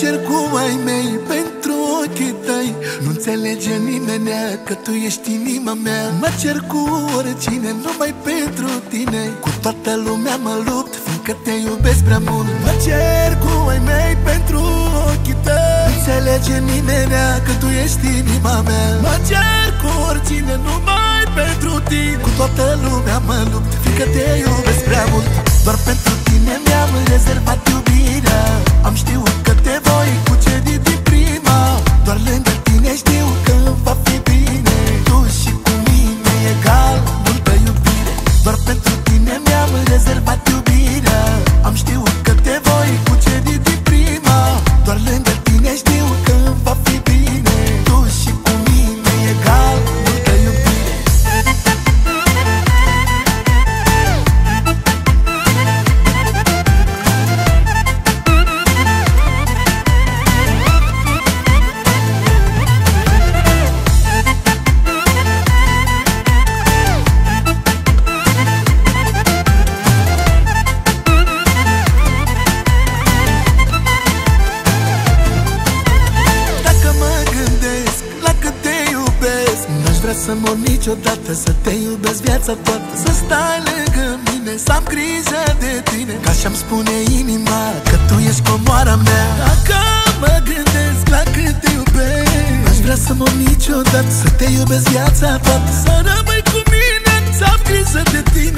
cer cu ai mei pentru ochii tăi. Nu înțelege nimeni că tu ești inima mea. Mă cer cu oricine, numai pentru tine. Cu toată lumea mă lupt, fiindcă te iubesc prea mult. Mă cer cu ai mei pentru ochii tăi. Nu înțelege nimeni că tu ești inima mea. Mă cer cu oricine, numai pentru tine. Cu toată lumea mă lupt, fiindcă te iubesc prea mult. Doar pentru tine mi-am rezervat iubirea iubesc N-aș vrea să mor niciodată Să te iubesc viața toată Să stai lângă mine Să am grijă de tine. Ca și-am spune inima Că tu ești comoara mea. Dacă mă gândesc la cât te iubesc N-aș vrea să mor niciodată Să te iubesc viața toată. Să rămâi cu mine Să am grijă de tine